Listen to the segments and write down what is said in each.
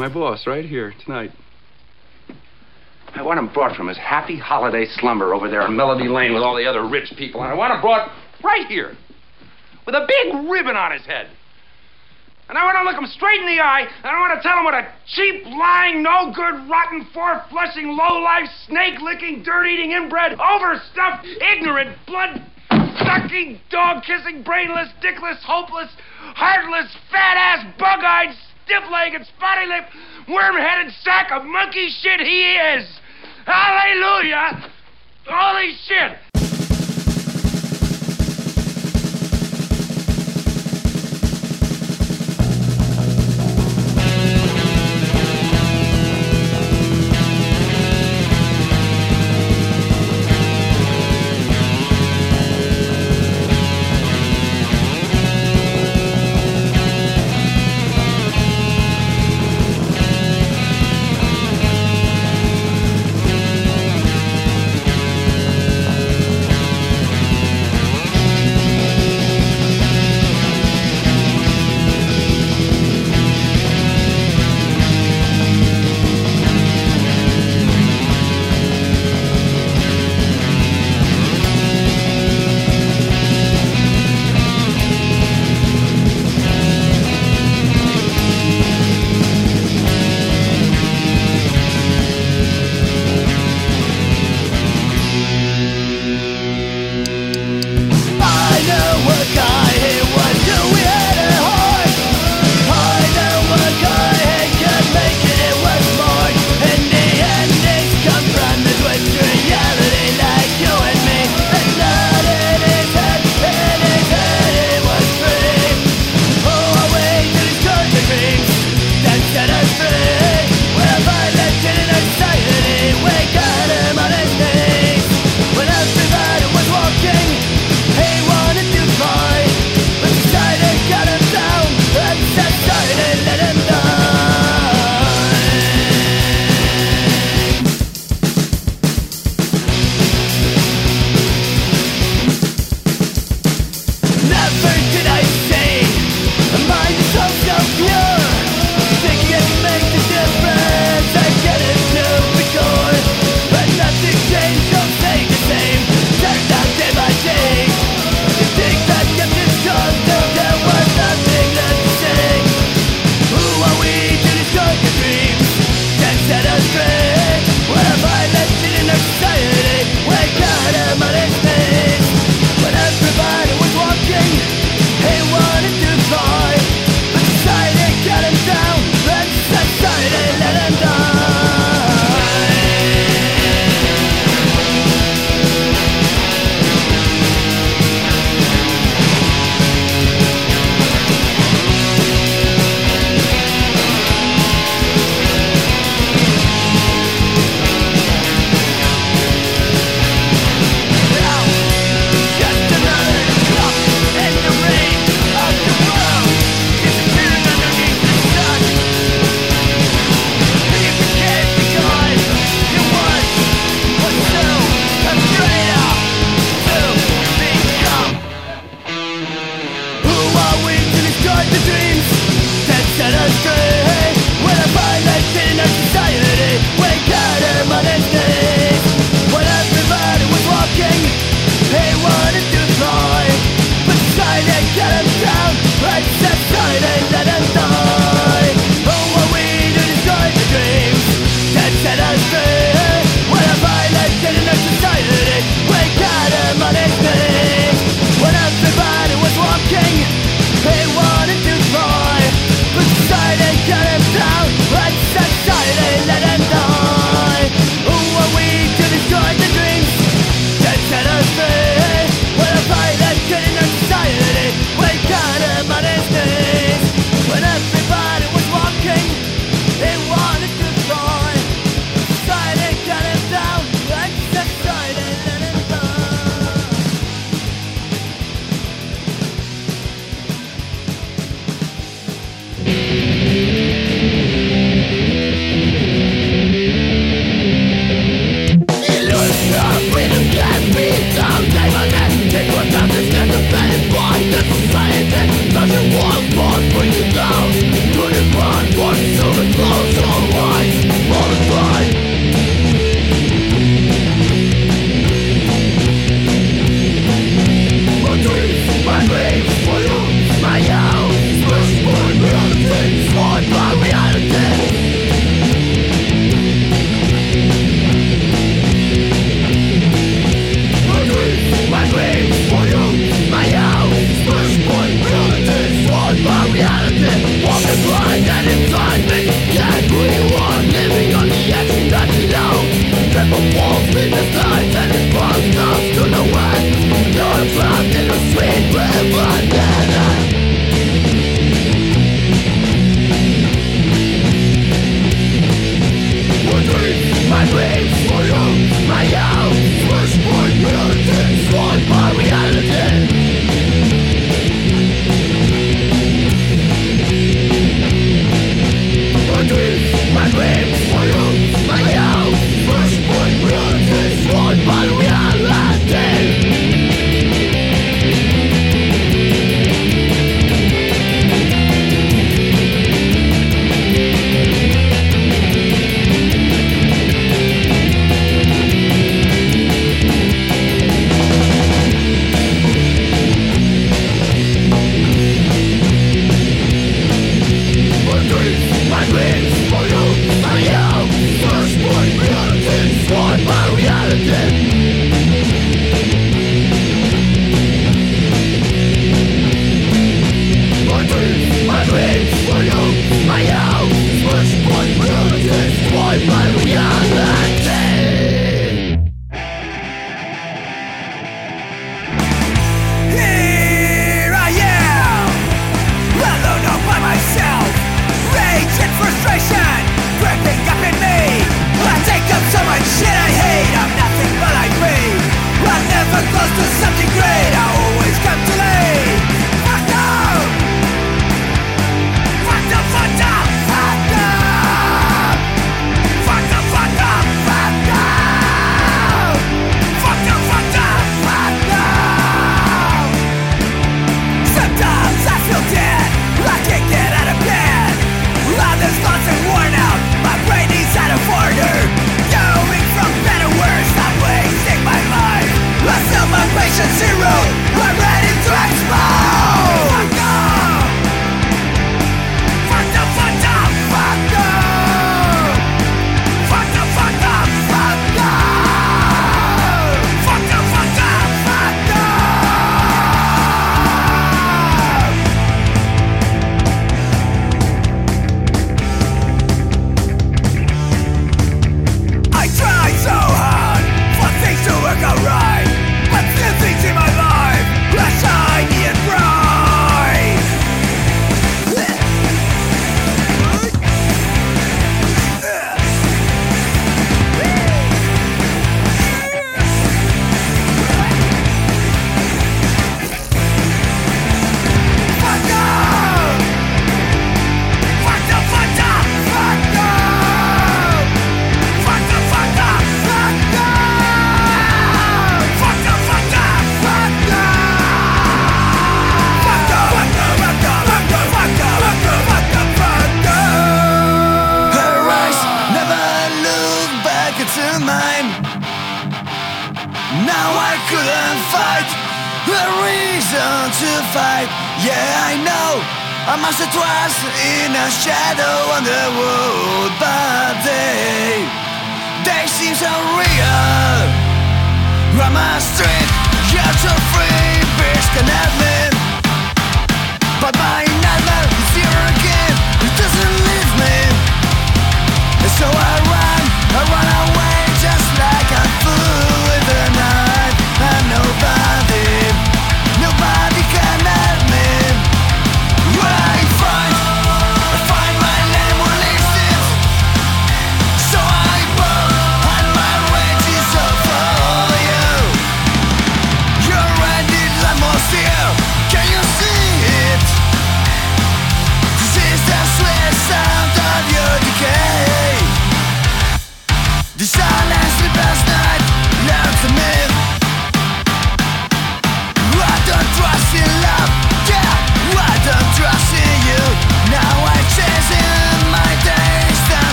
my boss, right here tonight. I want him brought from his happy holiday slumber over there in Melody Lane with all the other rich people, and I want him brought right here with a big ribbon on his head. And I want to look him straight in the eye, and I want to tell him what a cheap, lying, no good, rotten, four flushing, low life, snake licking, dirt eating, inbred, overstuffed, ignorant, blood sucking, dog kissing, brainless, dickless, hopeless, heartless, fat ass, bug eyed, stiff legged, spotty lipped, worm headed sack of monkey shit he is. Hallelujah! Holy shit! Ready,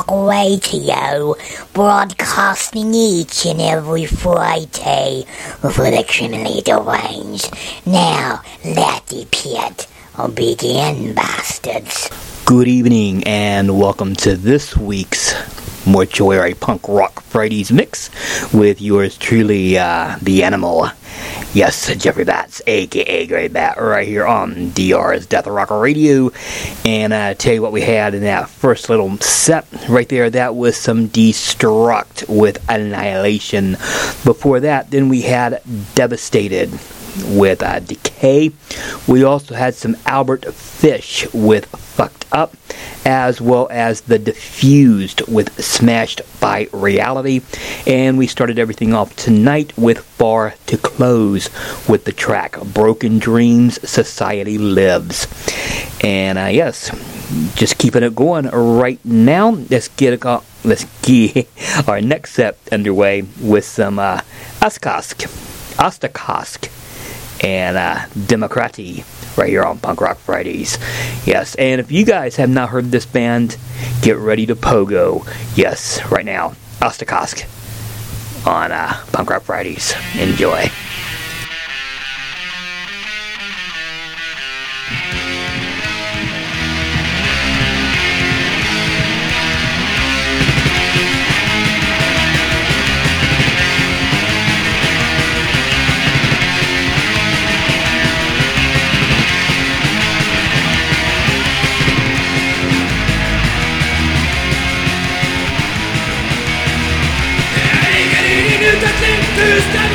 Rock Radio, broadcasting each and every Friday for the criminally deranged. Now, let the pit begin, bastards. Good evening and welcome to this week's Mortuary Punk Rock Fridays mix with yours truly, uh, The Animal. Yes, Jeffrey Bats, aka Grey Bat, right here on DR's Death Rock Radio. And I uh, tell you what we had in that first little set right there, that was some Destruct with Annihilation. Before that, then we had Devastated with uh, Decay. We also had some Albert Fish with Fucked Up, as well as The Diffused with Smashed by Reality. And we started everything off tonight with Far to Close with the track Broken Dreams Society Lives. And uh, yes, just keeping it going right now. Let's get it, let's get our next set underway with some uh. Ostakosk and uh, Democrati right here on Punk Rock Fridays. Yes, and if you guys have not heard this band, get ready to pogo. Yes, right now, Ostakosk on uh, Punk Rock Fridays. Enjoy. understand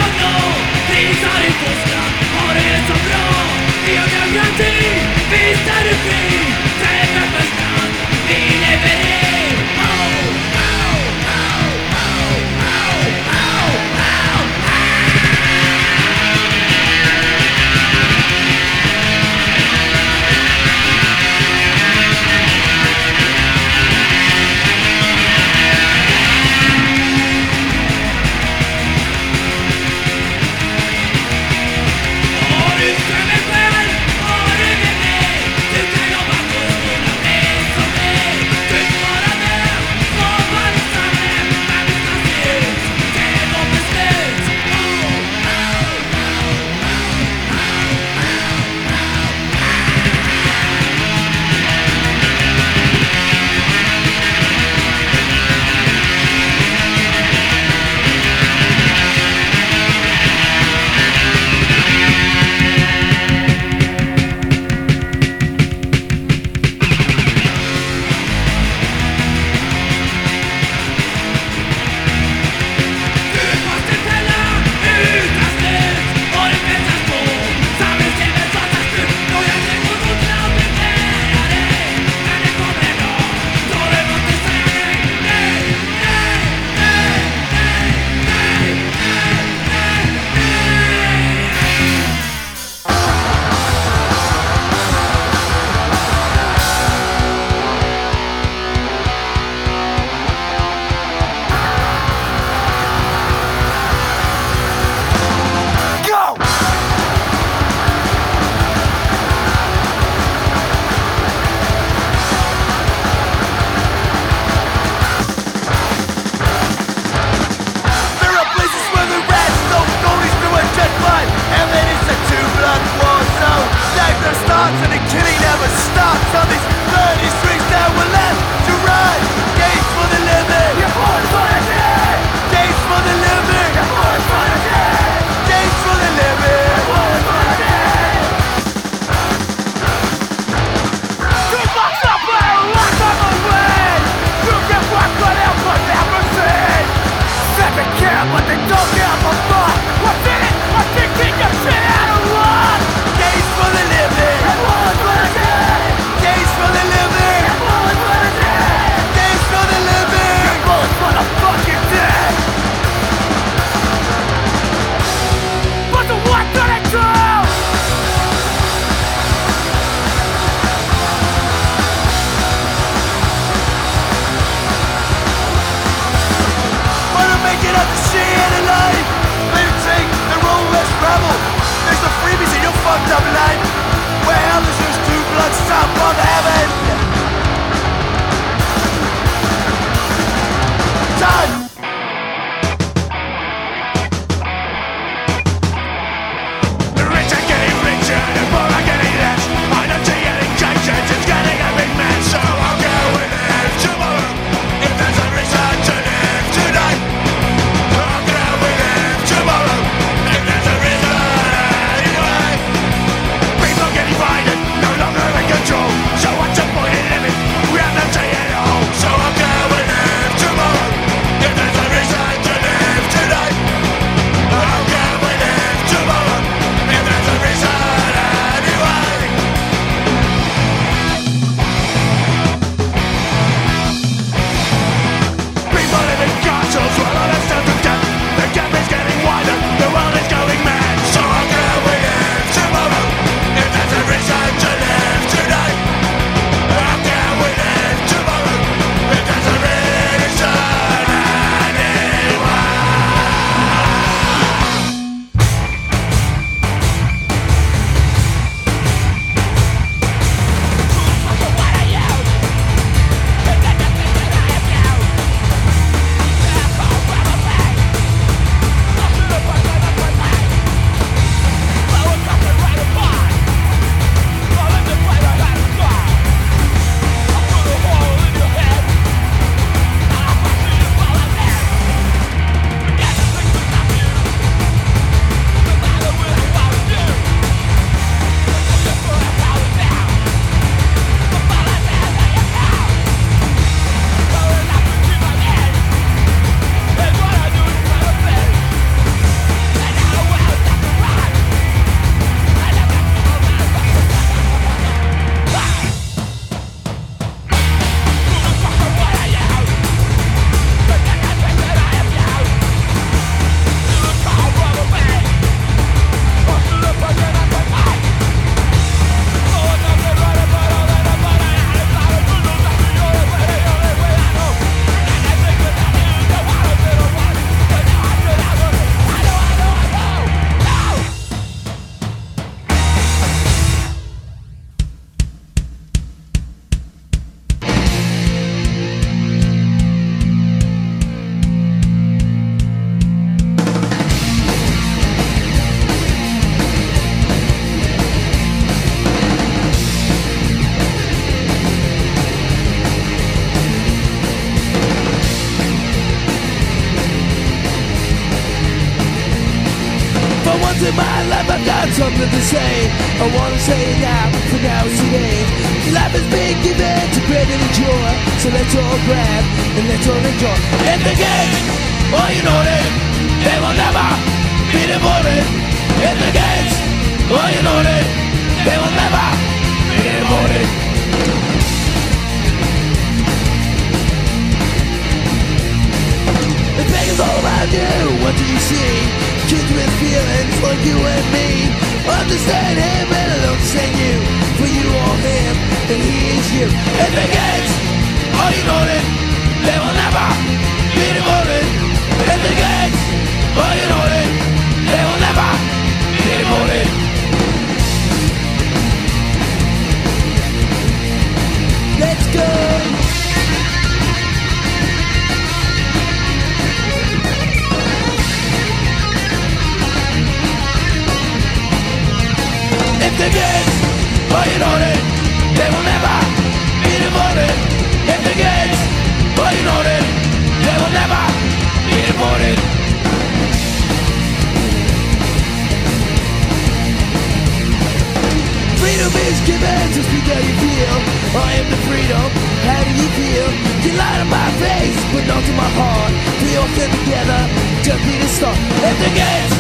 speak how you feel. I am the freedom. How do you feel? You lie to my face, but not to my heart. We all stand together. Just be the start. If the gates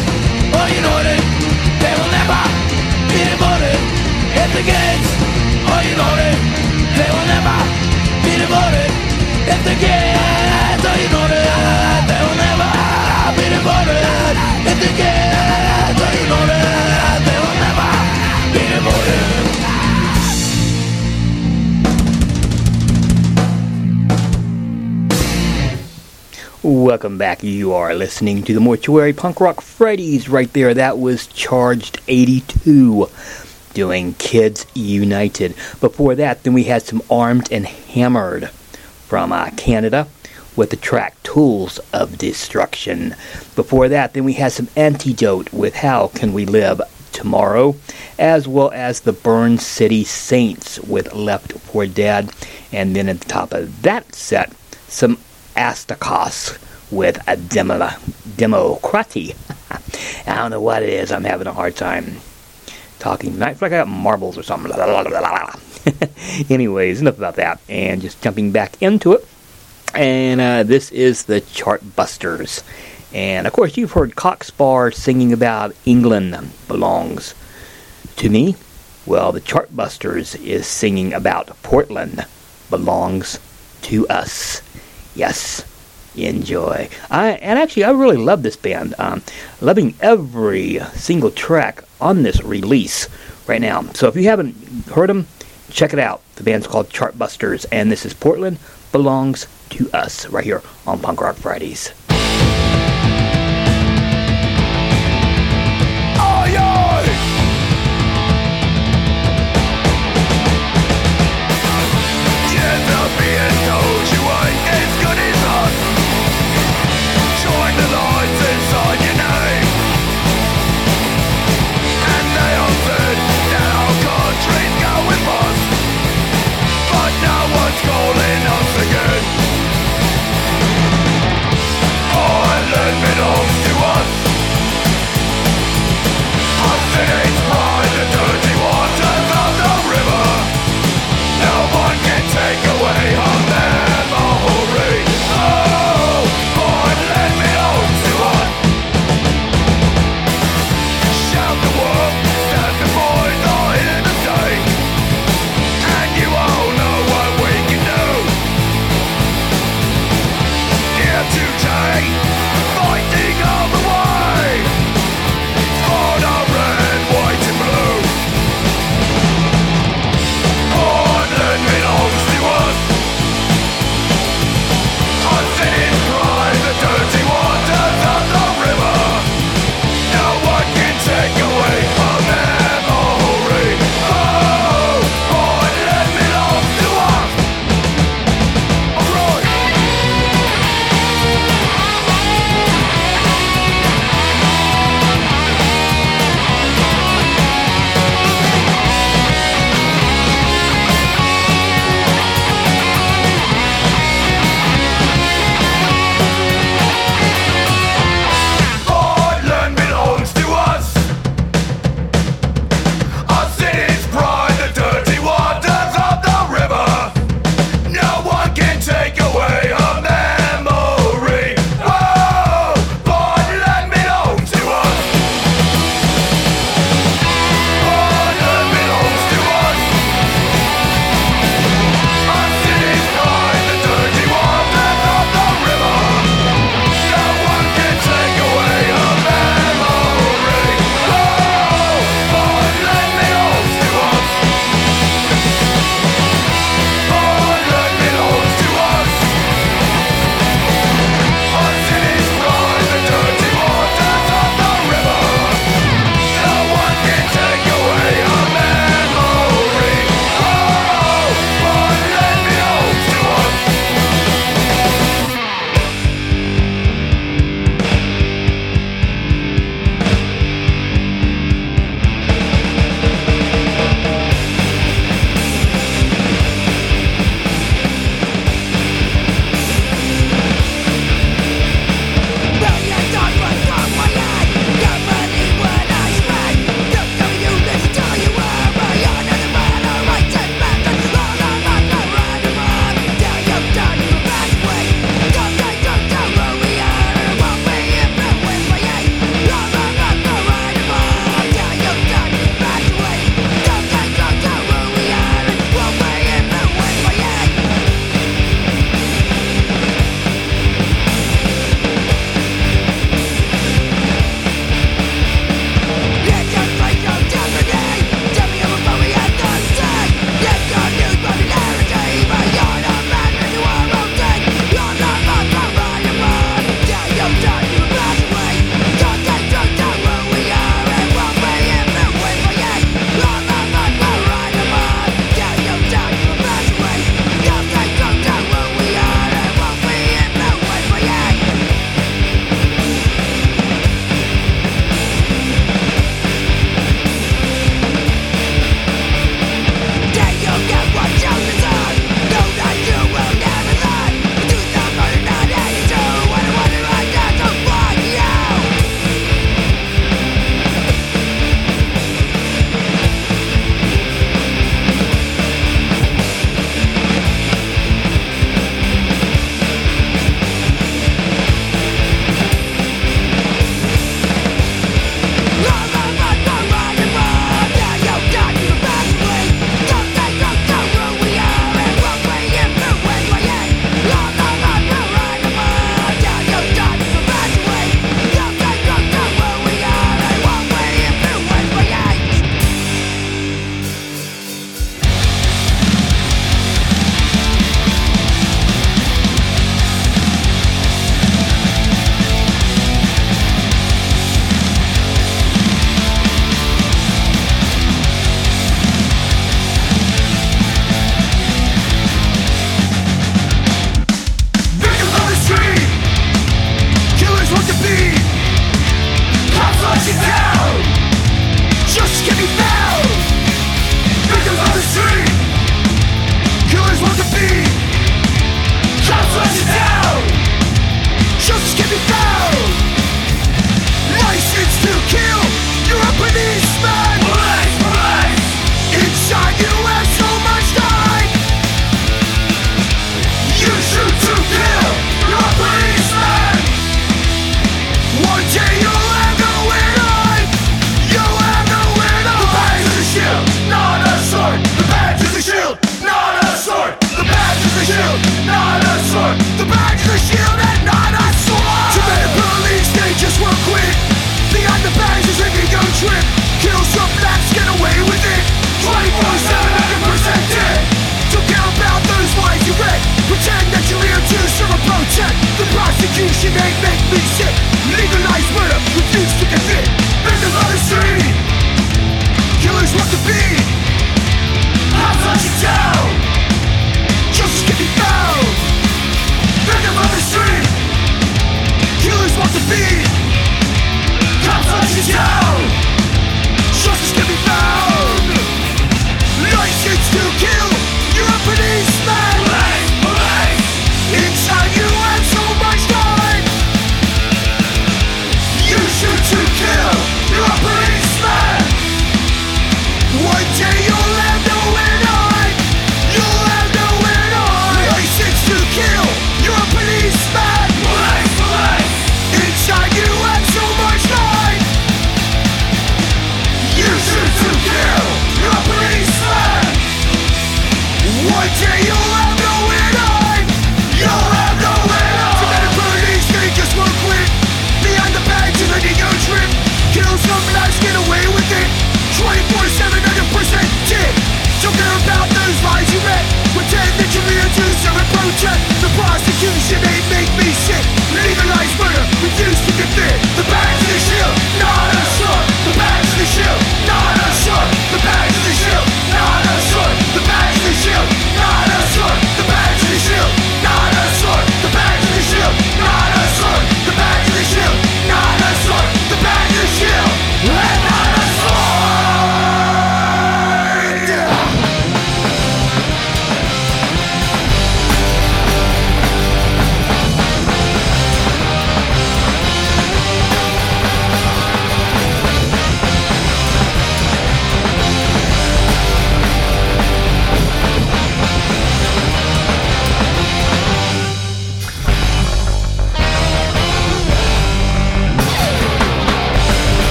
are oh, you noted, they will never be devoted If the gates are oh, you noted They will never be devoted If the gates are oh, you noted They will never be devoted If the gates are you noted They will never be devoted Welcome back. You are listening to the Mortuary Punk Rock Freddy's right there. That was Charged 82 doing Kids United. Before that, then we had some Armed and Hammered from uh, Canada with the track Tools of Destruction. Before that, then we had some Antidote with How Can We Live Tomorrow, as well as the Burn City Saints with Left for Dead. And then at the top of that set, some Astakos with a demo democracy. I don't know what it is. I'm having a hard time talking. I feel like I got marbles or something. Anyways, enough about that. And just jumping back into it. And uh, this is the Chartbusters. And of course, you've heard Cock Sparrer singing about England belongs to me. Well, the Chartbusters is singing about Portland belongs to us. Yes, enjoy. I and actually I really love this band. Um, loving every single track on this release right now. So if you haven't heard them, check it out. The band's called Chartbusters, and this is Portland belongs to us right here on Punk Rock Fridays. and know.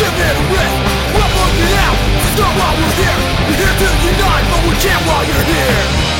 give it a We're broken out, it's not why we're here. We're here to unite, but we can't while you're here.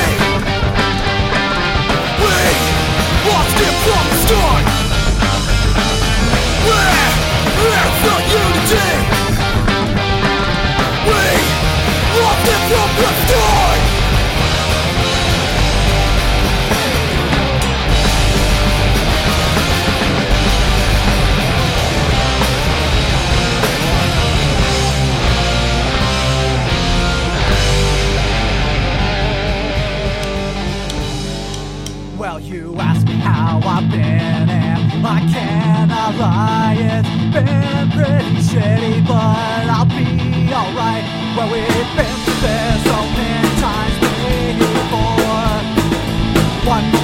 you ask me how I've been, and I cannot lie, it's been pretty shitty, but I'll be alright. Well, we've been through this so many times, before. One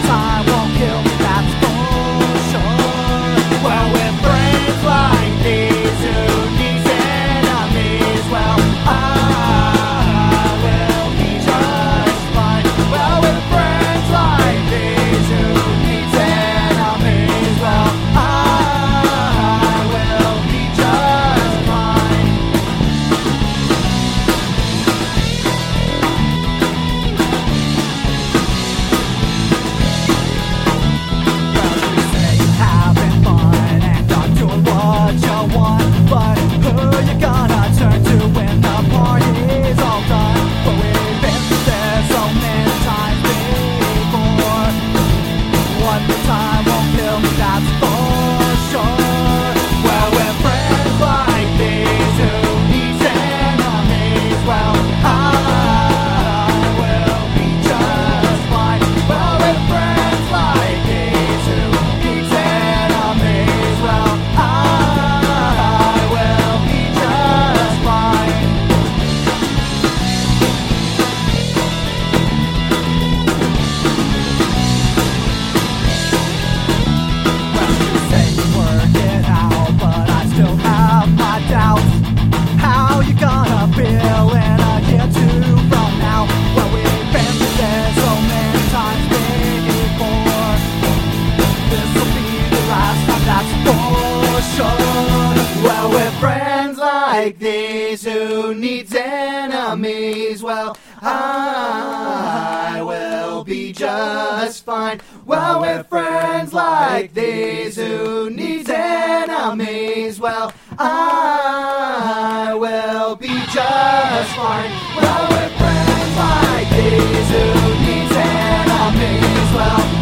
enemies who needs enemies. Well, I will be just fine. Well, with friends like these who needs enemies. Well, I will be just fine. Well, with friends like these who needs enemies. Well.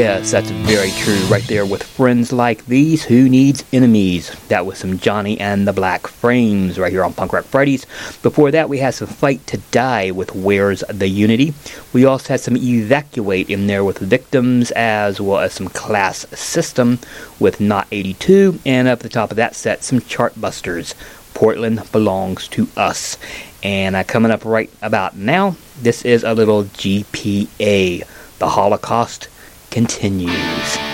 Yes, that's very true. Right there with friends like these, who needs enemies? That was some Johnny and the Black Frames right here on Punk Rock Fridays. Before that, we had some Fight to Die with Where's the Unity. We also had some Evacuate in there with Victims, as well as some Class System with Not 82. And up the top of that set, some Chartbusters. Portland belongs to us. And uh, coming up right about now, this is a little GPA. The Holocaust continues.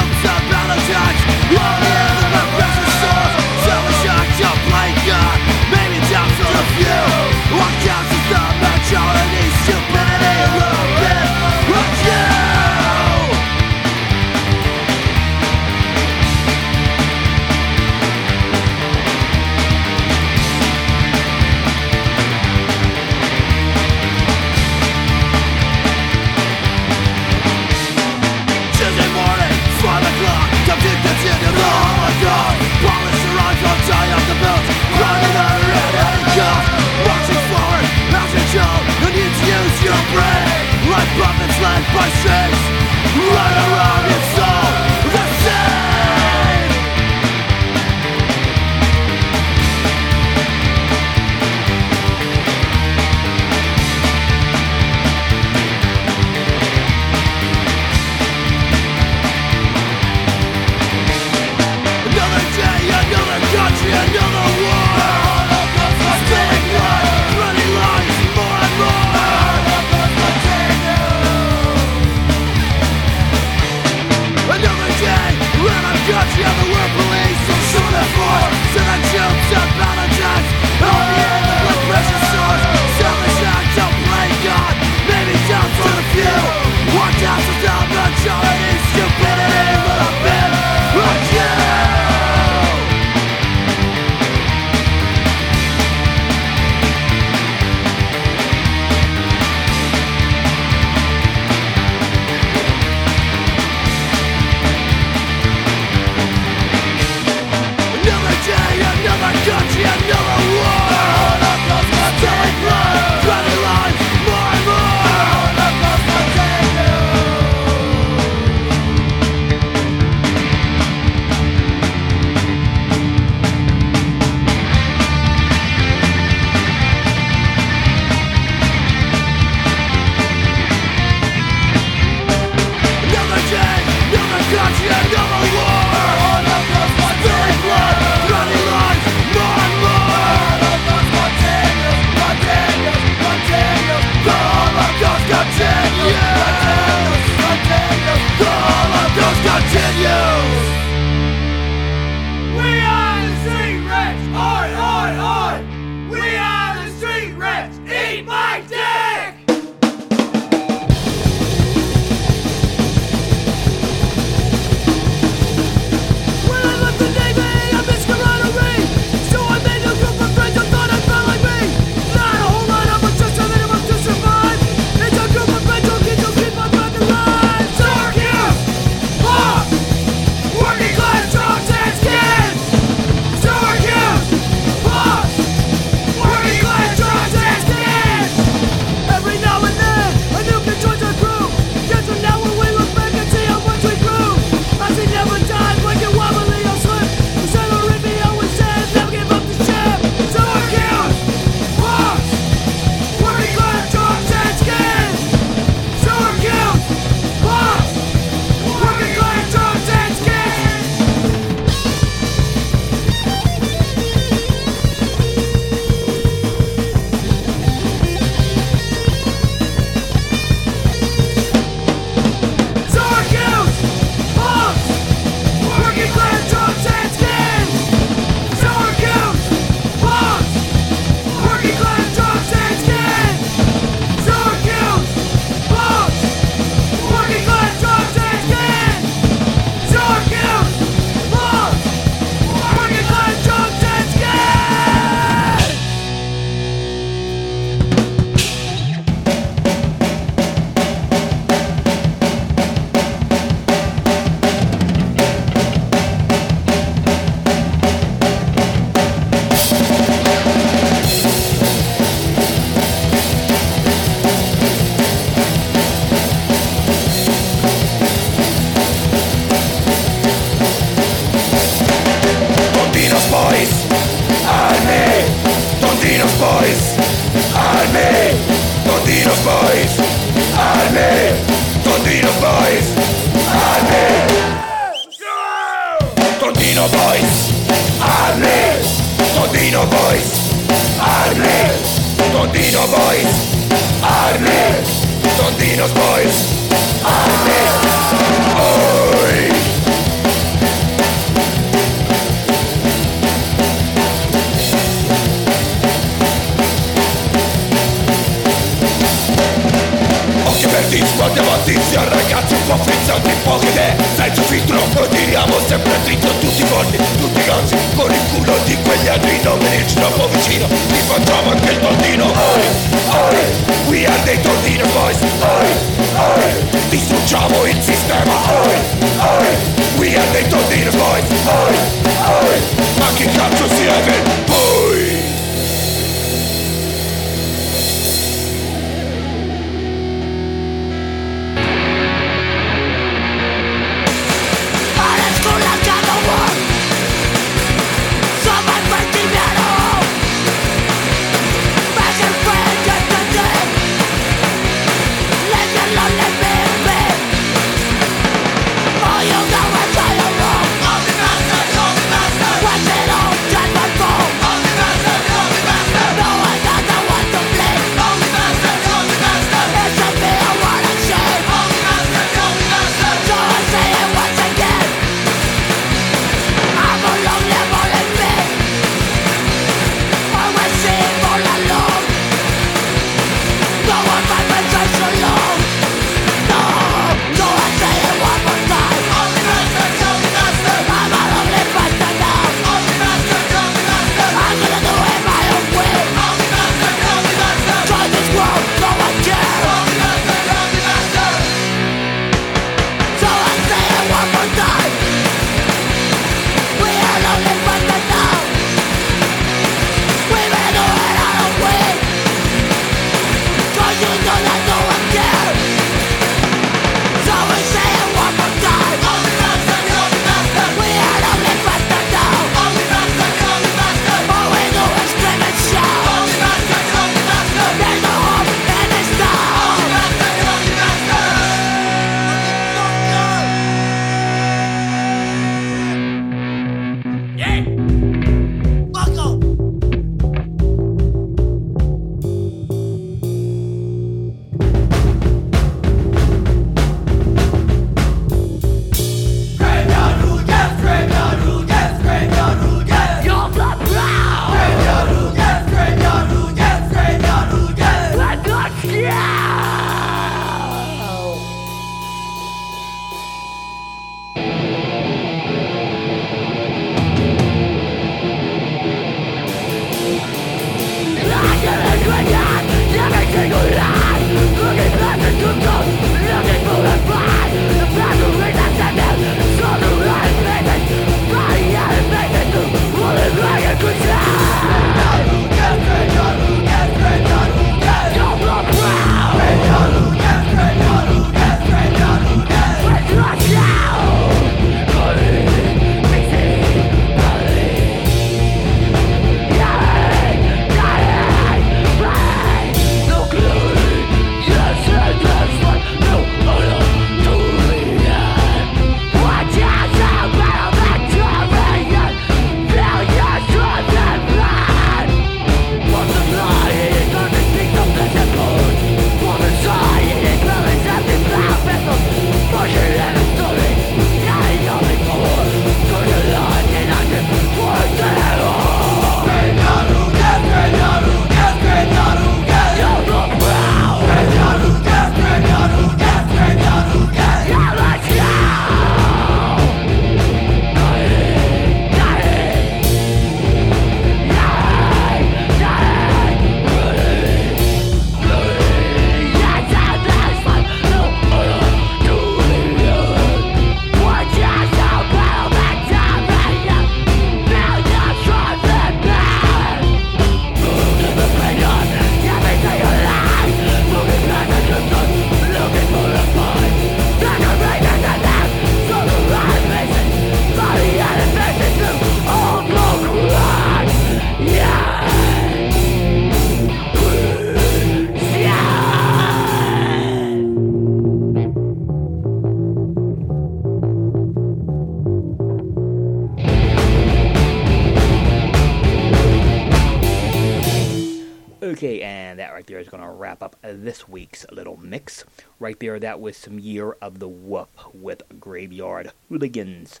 Was some Year of the Whoop with Graveyard Hooligans.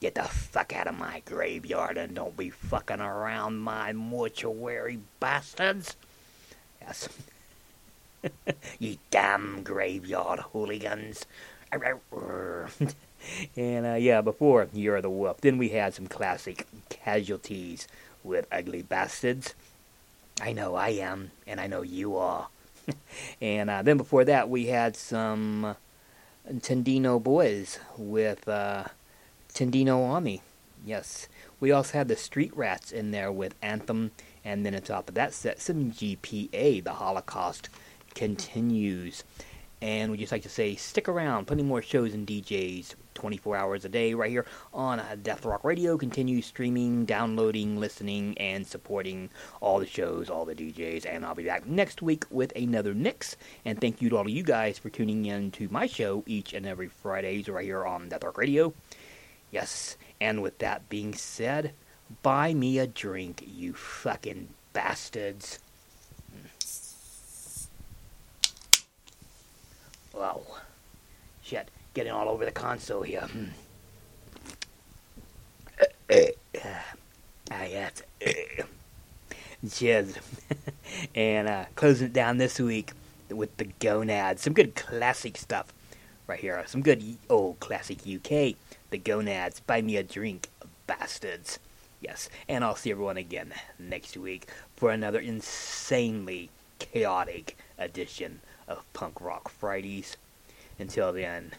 Get the fuck out of my graveyard and don't be fucking around my mortuary bastards. Yes. you damn graveyard hooligans. and uh, yeah, before Year of the Whoop, then we had some classic casualties with Ugly Bastards. I know I am, and I know you are. and uh, then before that, we had some Tendino Boys with uh, Tendino Army. Yes. We also had the Street Rats in there with Anthem, and then on top of that set, some GPA, The Holocaust continues. And we just like to say, stick around. Plenty more shows and DJs 24 hours a day right here on uh, Death Rock Radio. Continue streaming, downloading, listening, and supporting all the shows, all the DJs. And I'll be back next week with another Mix. And thank you to all of you guys for tuning in to my show each and every Fridays right here on Death Rock Radio. Yes, and with that being said, buy me a drink, you fucking bastards. Wow. Shit, getting all over the console here. Ah, yes. Cheers. and uh, closing it down this week with the Gonads. Some good classic stuff right here. Some good old classic UK. The Gonads. Buy me a drink, bastards. Yes, and I'll see everyone again next week for another insanely chaotic edition of Punk Rock Fridays. Until then,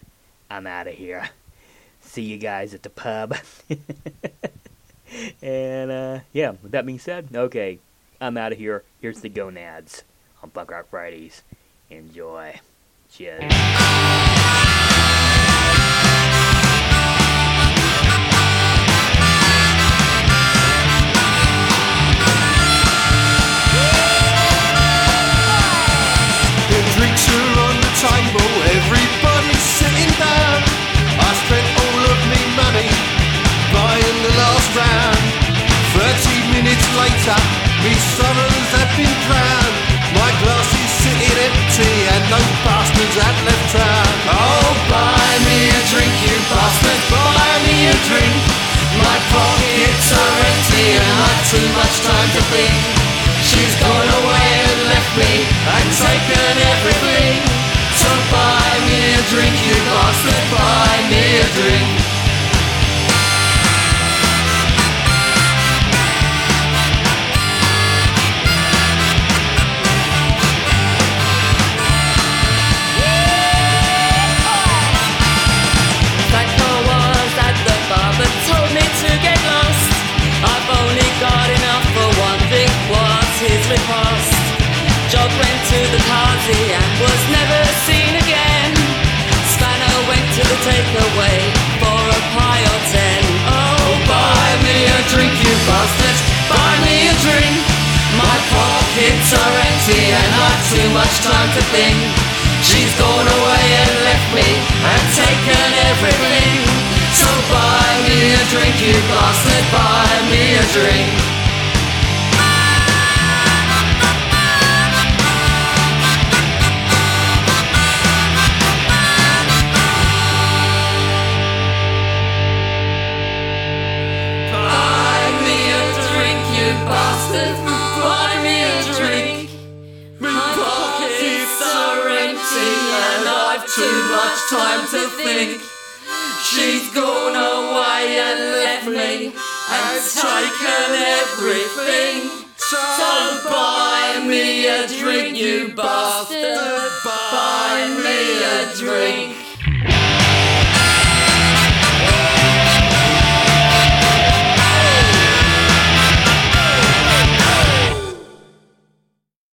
I'm out of here. See you guys at the pub. and uh, yeah, with that being said, okay, I'm out of here. Here's the Gonads on Punk Rock Fridays. Enjoy. Cheers. Me sorrows have been drowned. My glass is sitting empty and those bastards have left town. Oh, buy me a drink, you bastard, buy me a drink. My pockets are empty and I've too much time to think. She's gone away and left me and taken everything.